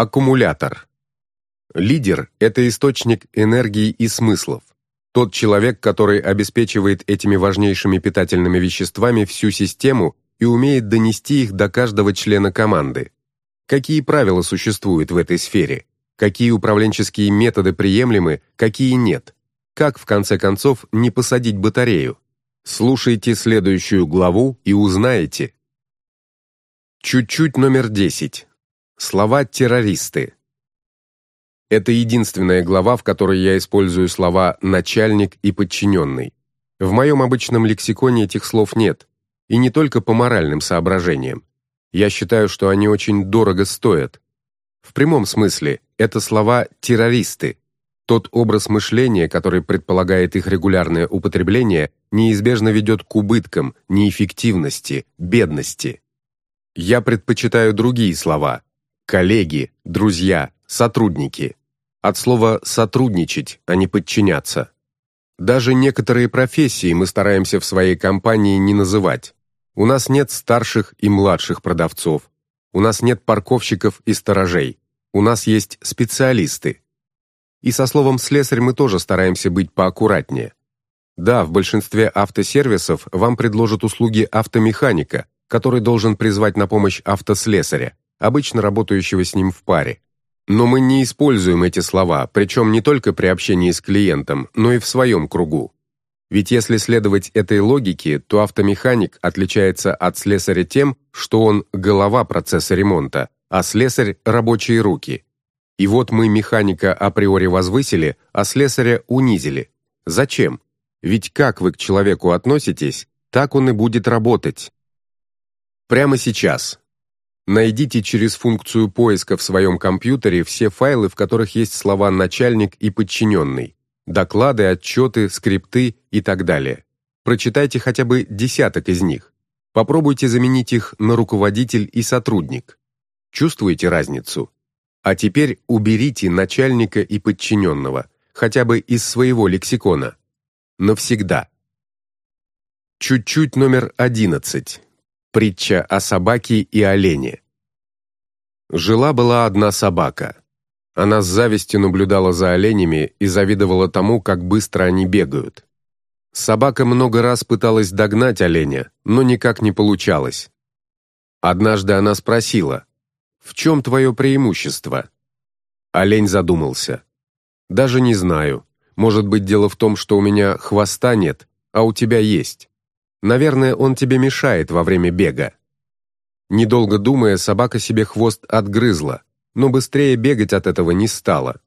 Аккумулятор. Лидер – это источник энергии и смыслов. Тот человек, который обеспечивает этими важнейшими питательными веществами всю систему и умеет донести их до каждого члена команды. Какие правила существуют в этой сфере? Какие управленческие методы приемлемы, какие нет? Как, в конце концов, не посадить батарею? Слушайте следующую главу и узнаете. Чуть-чуть номер 10. Слова террористы. Это единственная глава, в которой я использую слова «начальник» и «подчиненный». В моем обычном лексиконе этих слов нет, и не только по моральным соображениям. Я считаю, что они очень дорого стоят. В прямом смысле это слова «террористы». Тот образ мышления, который предполагает их регулярное употребление, неизбежно ведет к убыткам, неэффективности, бедности. Я предпочитаю другие слова – коллеги, друзья, сотрудники. От слова «сотрудничать», а не «подчиняться». Даже некоторые профессии мы стараемся в своей компании не называть. У нас нет старших и младших продавцов. У нас нет парковщиков и сторожей. У нас есть специалисты. И со словом «слесарь» мы тоже стараемся быть поаккуратнее. Да, в большинстве автосервисов вам предложат услуги автомеханика, который должен призвать на помощь автослесаря, обычно работающего с ним в паре. Но мы не используем эти слова, причем не только при общении с клиентом, но и в своем кругу. Ведь если следовать этой логике, то автомеханик отличается от слесаря тем, что он голова процесса ремонта, а слесарь – рабочие руки. И вот мы механика априори возвысили, а слесаря унизили. Зачем? Ведь как вы к человеку относитесь, так он и будет работать. Прямо сейчас. Найдите через функцию поиска в своем компьютере все файлы, в которых есть слова «начальник» и «подчиненный» доклады, отчеты, скрипты и так далее. Прочитайте хотя бы десяток из них. Попробуйте заменить их на руководитель и сотрудник. Чувствуете разницу? А теперь уберите начальника и подчиненного, хотя бы из своего лексикона. Навсегда. Чуть-чуть номер одиннадцать. Притча о собаке и олене. Жила-была одна собака. Она с завистью наблюдала за оленями и завидовала тому, как быстро они бегают. Собака много раз пыталась догнать оленя, но никак не получалось. Однажды она спросила, «В чем твое преимущество?» Олень задумался. «Даже не знаю. Может быть, дело в том, что у меня хвоста нет, а у тебя есть. Наверное, он тебе мешает во время бега». Недолго думая, собака себе хвост отгрызла, но быстрее бегать от этого не стала.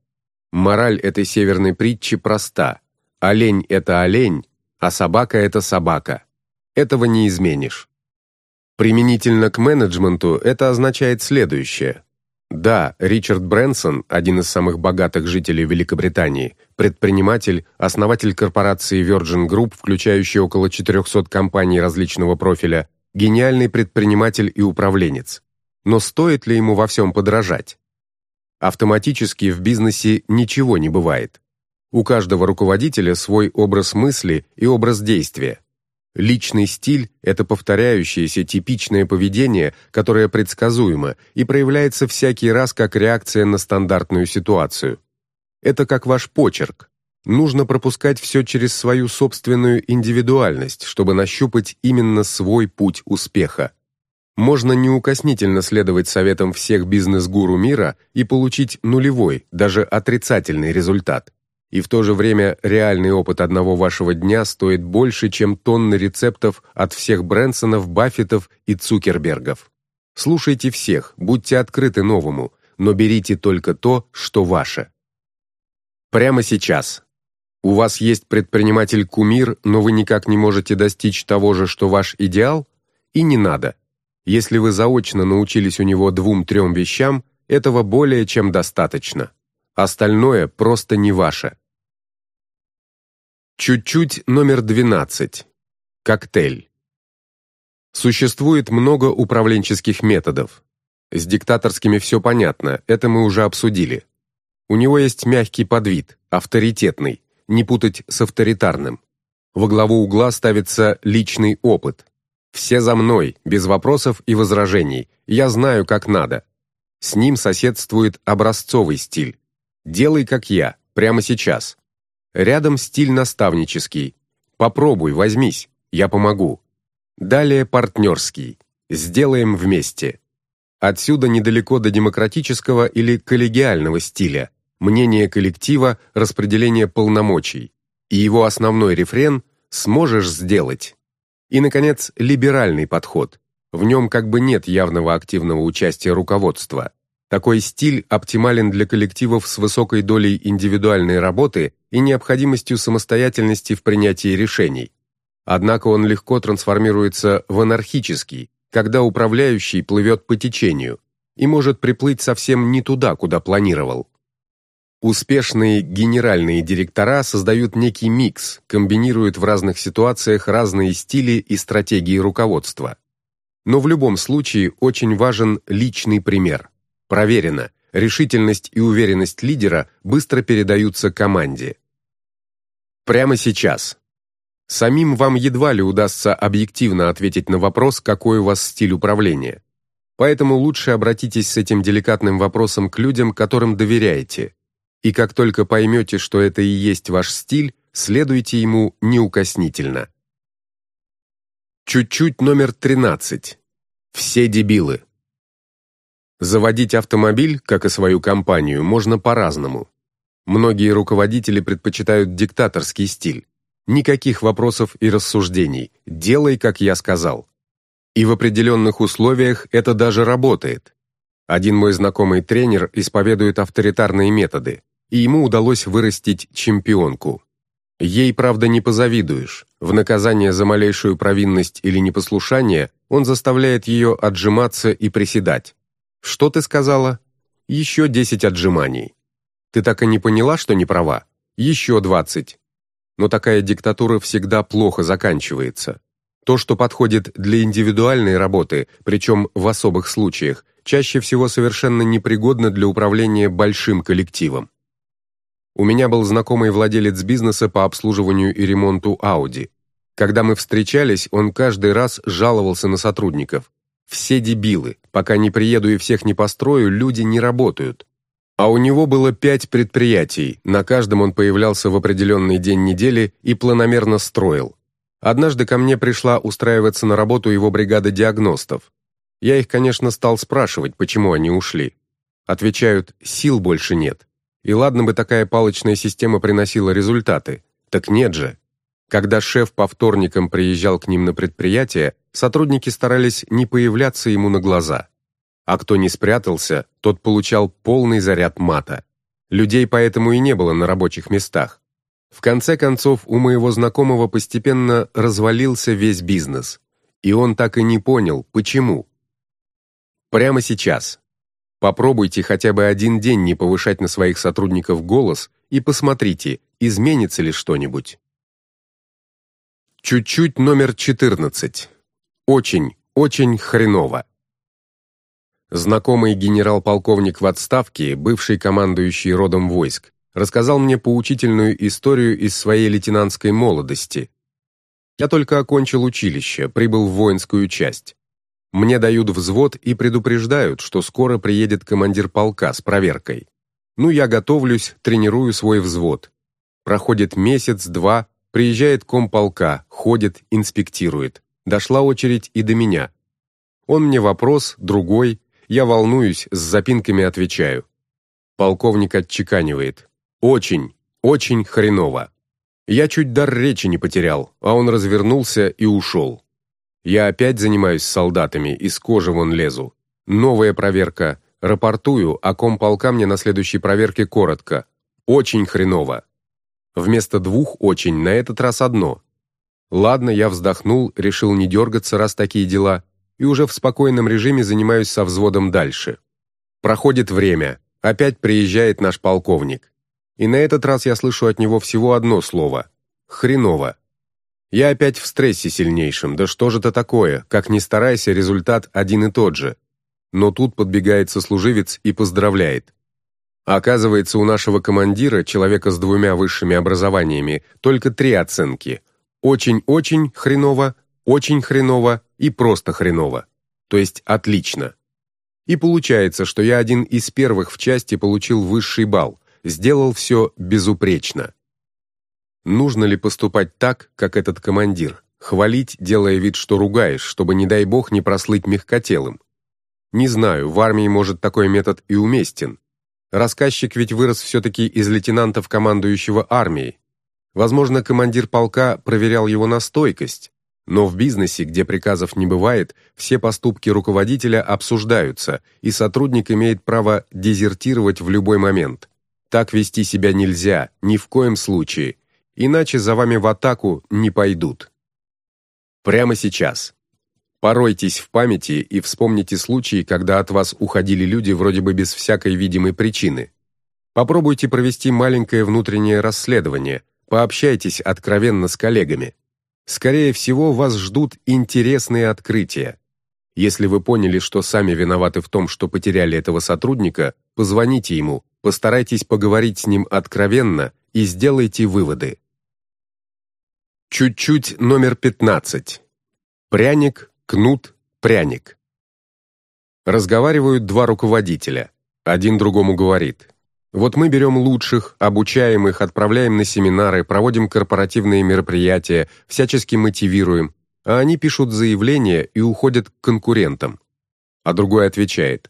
Мораль этой северной притчи проста. Олень – это олень, а собака – это собака. Этого не изменишь. Применительно к менеджменту это означает следующее. Да, Ричард Брэнсон, один из самых богатых жителей Великобритании, предприниматель, основатель корпорации Virgin Group, включающей около 400 компаний различного профиля, гениальный предприниматель и управленец. Но стоит ли ему во всем подражать? Автоматически в бизнесе ничего не бывает. У каждого руководителя свой образ мысли и образ действия. Личный стиль – это повторяющееся типичное поведение, которое предсказуемо и проявляется всякий раз как реакция на стандартную ситуацию. Это как ваш почерк. Нужно пропускать все через свою собственную индивидуальность, чтобы нащупать именно свой путь успеха. Можно неукоснительно следовать советам всех бизнес-гуру мира и получить нулевой, даже отрицательный результат. И в то же время реальный опыт одного вашего дня стоит больше, чем тонны рецептов от всех Брэнсонов, Баффетов и Цукербергов. Слушайте всех, будьте открыты новому, но берите только то, что ваше. Прямо сейчас. У вас есть предприниматель-кумир, но вы никак не можете достичь того же, что ваш идеал? И не надо. Если вы заочно научились у него двум-трем вещам, этого более чем достаточно. Остальное просто не ваше. Чуть-чуть номер 12. Коктейль. Существует много управленческих методов. С диктаторскими все понятно, это мы уже обсудили. У него есть мягкий подвид, авторитетный, не путать с авторитарным. Во главу угла ставится личный опыт, все за мной, без вопросов и возражений. Я знаю, как надо. С ним соседствует образцовый стиль. «Делай, как я, прямо сейчас». Рядом стиль наставнический. «Попробуй, возьмись, я помогу». Далее партнерский. «Сделаем вместе». Отсюда недалеко до демократического или коллегиального стиля, мнение коллектива, распределение полномочий. И его основной рефрен «сможешь сделать». И, наконец, либеральный подход. В нем как бы нет явного активного участия руководства. Такой стиль оптимален для коллективов с высокой долей индивидуальной работы и необходимостью самостоятельности в принятии решений. Однако он легко трансформируется в анархический, когда управляющий плывет по течению и может приплыть совсем не туда, куда планировал. Успешные генеральные директора создают некий микс, комбинируют в разных ситуациях разные стили и стратегии руководства. Но в любом случае очень важен личный пример. Проверено, решительность и уверенность лидера быстро передаются команде. Прямо сейчас. Самим вам едва ли удастся объективно ответить на вопрос, какой у вас стиль управления. Поэтому лучше обратитесь с этим деликатным вопросом к людям, которым доверяете. И как только поймете, что это и есть ваш стиль, следуйте ему неукоснительно. Чуть-чуть номер 13. Все дебилы. Заводить автомобиль, как и свою компанию, можно по-разному. Многие руководители предпочитают диктаторский стиль. Никаких вопросов и рассуждений. Делай, как я сказал. И в определенных условиях это даже работает. Один мой знакомый тренер исповедует авторитарные методы, и ему удалось вырастить чемпионку. Ей, правда, не позавидуешь. В наказание за малейшую провинность или непослушание он заставляет ее отжиматься и приседать. «Что ты сказала?» «Еще десять отжиманий». «Ты так и не поняла, что не права?» «Еще двадцать». Но такая диктатура всегда плохо заканчивается. То, что подходит для индивидуальной работы, причем в особых случаях, чаще всего совершенно непригодно для управления большим коллективом. У меня был знакомый владелец бизнеса по обслуживанию и ремонту Audi. Когда мы встречались, он каждый раз жаловался на сотрудников. Все дебилы. Пока не приеду и всех не построю, люди не работают. А у него было пять предприятий, на каждом он появлялся в определенный день недели и планомерно строил. Однажды ко мне пришла устраиваться на работу его бригада диагностов. Я их, конечно, стал спрашивать, почему они ушли. Отвечают, сил больше нет. И ладно бы такая палочная система приносила результаты. Так нет же. Когда шеф по вторникам приезжал к ним на предприятие, сотрудники старались не появляться ему на глаза. А кто не спрятался, тот получал полный заряд мата. Людей поэтому и не было на рабочих местах. В конце концов, у моего знакомого постепенно развалился весь бизнес. И он так и не понял, почему. Прямо сейчас. Попробуйте хотя бы один день не повышать на своих сотрудников голос и посмотрите, изменится ли что-нибудь. Чуть-чуть номер 14. Очень, очень хреново. Знакомый генерал-полковник в отставке, бывший командующий родом войск, рассказал мне поучительную историю из своей лейтенантской молодости. Я только окончил училище, прибыл в воинскую часть. Мне дают взвод и предупреждают, что скоро приедет командир полка с проверкой. Ну, я готовлюсь, тренирую свой взвод. Проходит месяц-два, приезжает комполка, ходит, инспектирует. Дошла очередь и до меня. Он мне вопрос, другой, я волнуюсь, с запинками отвечаю. Полковник отчеканивает. Очень, очень хреново. Я чуть дар речи не потерял, а он развернулся и ушел. Я опять занимаюсь солдатами, из кожи вон лезу. Новая проверка. Рапортую, а комполка мне на следующей проверке коротко. Очень хреново. Вместо двух «очень» на этот раз одно. Ладно, я вздохнул, решил не дергаться, раз такие дела, и уже в спокойном режиме занимаюсь со взводом дальше. Проходит время, опять приезжает наш полковник. И на этот раз я слышу от него всего одно слово – хреново. Я опять в стрессе сильнейшем, да что же это такое, как ни старайся, результат один и тот же. Но тут подбегает сослуживец и поздравляет. Оказывается, у нашего командира, человека с двумя высшими образованиями, только три оценки – очень-очень хреново, очень хреново и просто хреново. То есть отлично. И получается, что я один из первых в части получил высший балл, сделал все безупречно. Нужно ли поступать так, как этот командир? Хвалить, делая вид, что ругаешь, чтобы, не дай бог, не прослыть мягкотелым? Не знаю, в армии, может, такой метод и уместен. Рассказчик ведь вырос все-таки из лейтенантов командующего армией. Возможно, командир полка проверял его на стойкость, но в бизнесе, где приказов не бывает, все поступки руководителя обсуждаются, и сотрудник имеет право дезертировать в любой момент. Так вести себя нельзя, ни в коем случае, иначе за вами в атаку не пойдут. Прямо сейчас. Поройтесь в памяти и вспомните случаи, когда от вас уходили люди вроде бы без всякой видимой причины. Попробуйте провести маленькое внутреннее расследование, пообщайтесь откровенно с коллегами. Скорее всего, вас ждут интересные открытия. Если вы поняли, что сами виноваты в том, что потеряли этого сотрудника, позвоните ему, постарайтесь поговорить с ним откровенно и сделайте выводы. Чуть-чуть номер 15. Пряник, кнут, пряник. Разговаривают два руководителя. Один другому говорит: вот мы берем лучших, обучаем их, отправляем на семинары, проводим корпоративные мероприятия, всячески мотивируем, а они пишут заявления и уходят к конкурентам. А другой отвечает,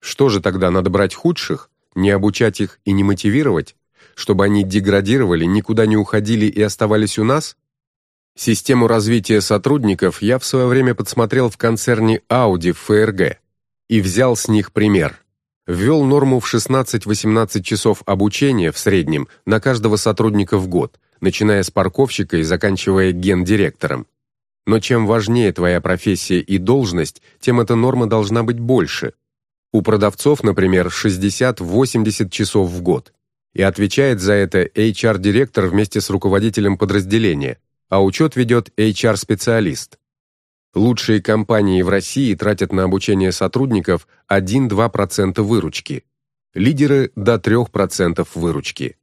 что же тогда, надо брать худших, не обучать их и не мотивировать, чтобы они деградировали, никуда не уходили и оставались у нас? Систему развития сотрудников я в свое время подсмотрел в концерне Audi в ФРГ и взял с них пример ввел норму в 16-18 часов обучения в среднем на каждого сотрудника в год, начиная с парковщика и заканчивая гендиректором. Но чем важнее твоя профессия и должность, тем эта норма должна быть больше. У продавцов, например, 60-80 часов в год. И отвечает за это HR-директор вместе с руководителем подразделения, а учет ведет HR-специалист. Лучшие компании в России тратят на обучение сотрудников 1-2% выручки. Лидеры до 3% выручки.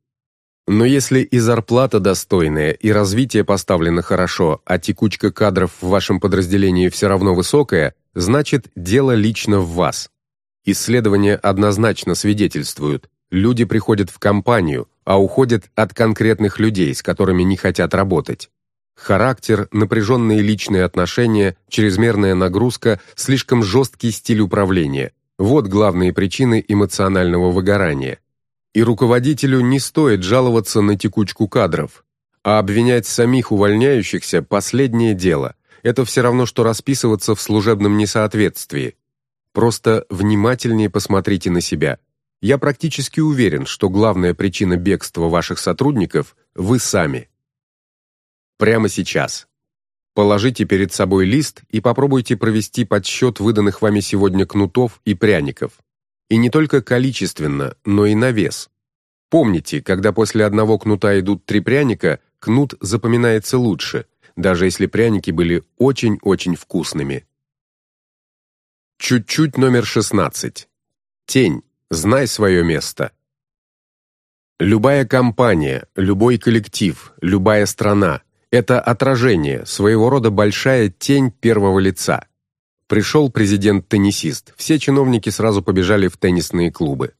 Но если и зарплата достойная, и развитие поставлено хорошо, а текучка кадров в вашем подразделении все равно высокая, значит, дело лично в вас. Исследования однозначно свидетельствуют, люди приходят в компанию, а уходят от конкретных людей, с которыми не хотят работать. Характер, напряженные личные отношения, чрезмерная нагрузка, слишком жесткий стиль управления – вот главные причины эмоционального выгорания. И руководителю не стоит жаловаться на текучку кадров, а обвинять самих увольняющихся – последнее дело. Это все равно, что расписываться в служебном несоответствии. Просто внимательнее посмотрите на себя. Я практически уверен, что главная причина бегства ваших сотрудников – вы сами прямо сейчас. Положите перед собой лист и попробуйте провести подсчет выданных вами сегодня кнутов и пряников. И не только количественно, но и на вес. Помните, когда после одного кнута идут три пряника, кнут запоминается лучше, даже если пряники были очень-очень вкусными. Чуть-чуть номер 16. Тень. Знай свое место. Любая компания, любой коллектив, любая страна – это отражение, своего рода большая тень первого лица. Пришел президент-теннисист, все чиновники сразу побежали в теннисные клубы.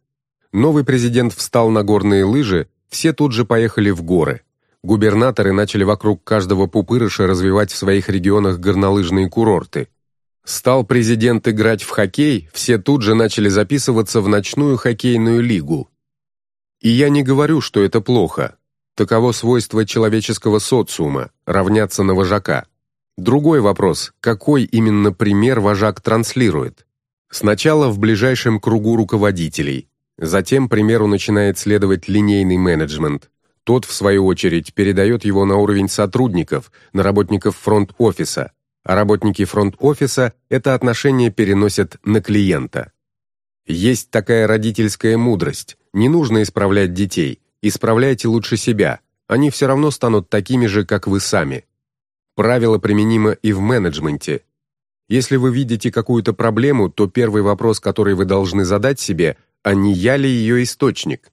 Новый президент встал на горные лыжи, все тут же поехали в горы. Губернаторы начали вокруг каждого пупырыша развивать в своих регионах горнолыжные курорты. Стал президент играть в хоккей, все тут же начали записываться в ночную хоккейную лигу. И я не говорю, что это плохо, Таково свойство человеческого социума – равняться на вожака. Другой вопрос – какой именно пример вожак транслирует? Сначала в ближайшем кругу руководителей, затем примеру начинает следовать линейный менеджмент. Тот, в свою очередь, передает его на уровень сотрудников, на работников фронт-офиса, а работники фронт-офиса это отношение переносят на клиента. Есть такая родительская мудрость – не нужно исправлять детей, Исправляйте лучше себя, они все равно станут такими же, как вы сами. Правило применимо и в менеджменте. Если вы видите какую-то проблему, то первый вопрос, который вы должны задать себе, а не я ли ее источник?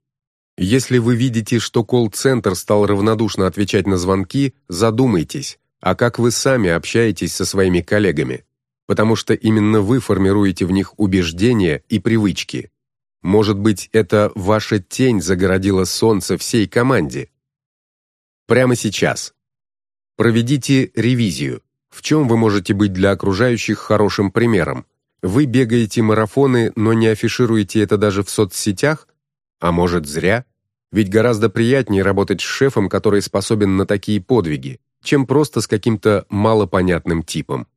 Если вы видите, что колл-центр стал равнодушно отвечать на звонки, задумайтесь, а как вы сами общаетесь со своими коллегами? потому что именно вы формируете в них убеждения и привычки. Может быть, это ваша тень загородила солнце всей команде. Прямо сейчас. Проведите ревизию. В чем вы можете быть для окружающих хорошим примером? Вы бегаете марафоны, но не афишируете это даже в соцсетях? А может, зря? Ведь гораздо приятнее работать с шефом, который способен на такие подвиги, чем просто с каким-то малопонятным типом.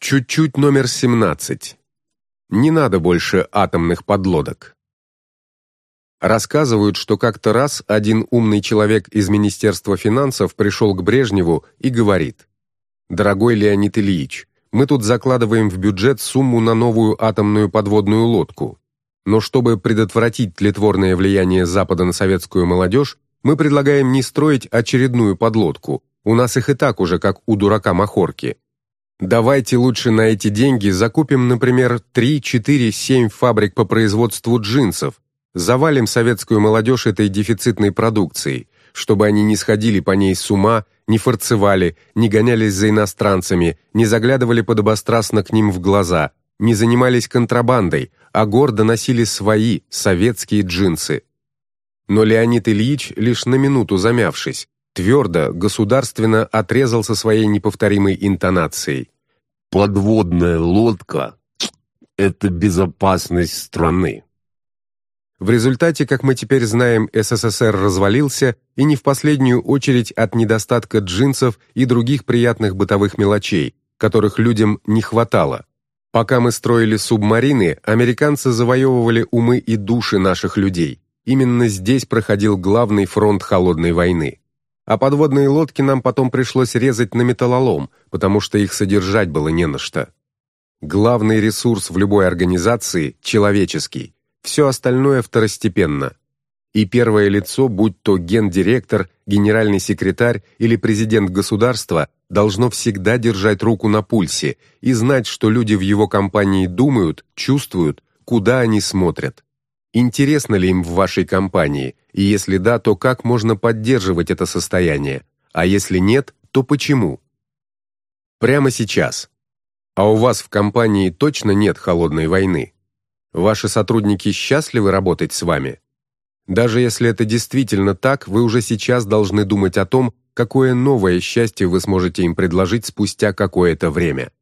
Чуть-чуть номер 17. Не надо больше атомных подлодок. Рассказывают, что как-то раз один умный человек из Министерства финансов пришел к Брежневу и говорит, «Дорогой Леонид Ильич, мы тут закладываем в бюджет сумму на новую атомную подводную лодку. Но чтобы предотвратить тлетворное влияние Запада на советскую молодежь, мы предлагаем не строить очередную подлодку. У нас их и так уже как у дурака махорки. Давайте лучше на эти деньги закупим, например, 3, 4, 7 фабрик по производству джинсов, завалим советскую молодежь этой дефицитной продукцией, чтобы они не сходили по ней с ума, не форцевали, не гонялись за иностранцами, не заглядывали подобострастно к ним в глаза, не занимались контрабандой, а гордо носили свои, советские джинсы. Но Леонид Ильич, лишь на минуту замявшись, твердо, государственно отрезал со своей неповторимой интонацией. «Подводная лодка — это безопасность страны». В результате, как мы теперь знаем, СССР развалился, и не в последнюю очередь от недостатка джинсов и других приятных бытовых мелочей, которых людям не хватало. Пока мы строили субмарины, американцы завоевывали умы и души наших людей. Именно здесь проходил главный фронт холодной войны а подводные лодки нам потом пришлось резать на металлолом, потому что их содержать было не на что. Главный ресурс в любой организации – человеческий, все остальное второстепенно. И первое лицо, будь то гендиректор, генеральный секретарь или президент государства, должно всегда держать руку на пульсе и знать, что люди в его компании думают, чувствуют, куда они смотрят. Интересно ли им в вашей компании, и если да, то как можно поддерживать это состояние, а если нет, то почему? Прямо сейчас. А у вас в компании точно нет холодной войны? Ваши сотрудники счастливы работать с вами? Даже если это действительно так, вы уже сейчас должны думать о том, какое новое счастье вы сможете им предложить спустя какое-то время.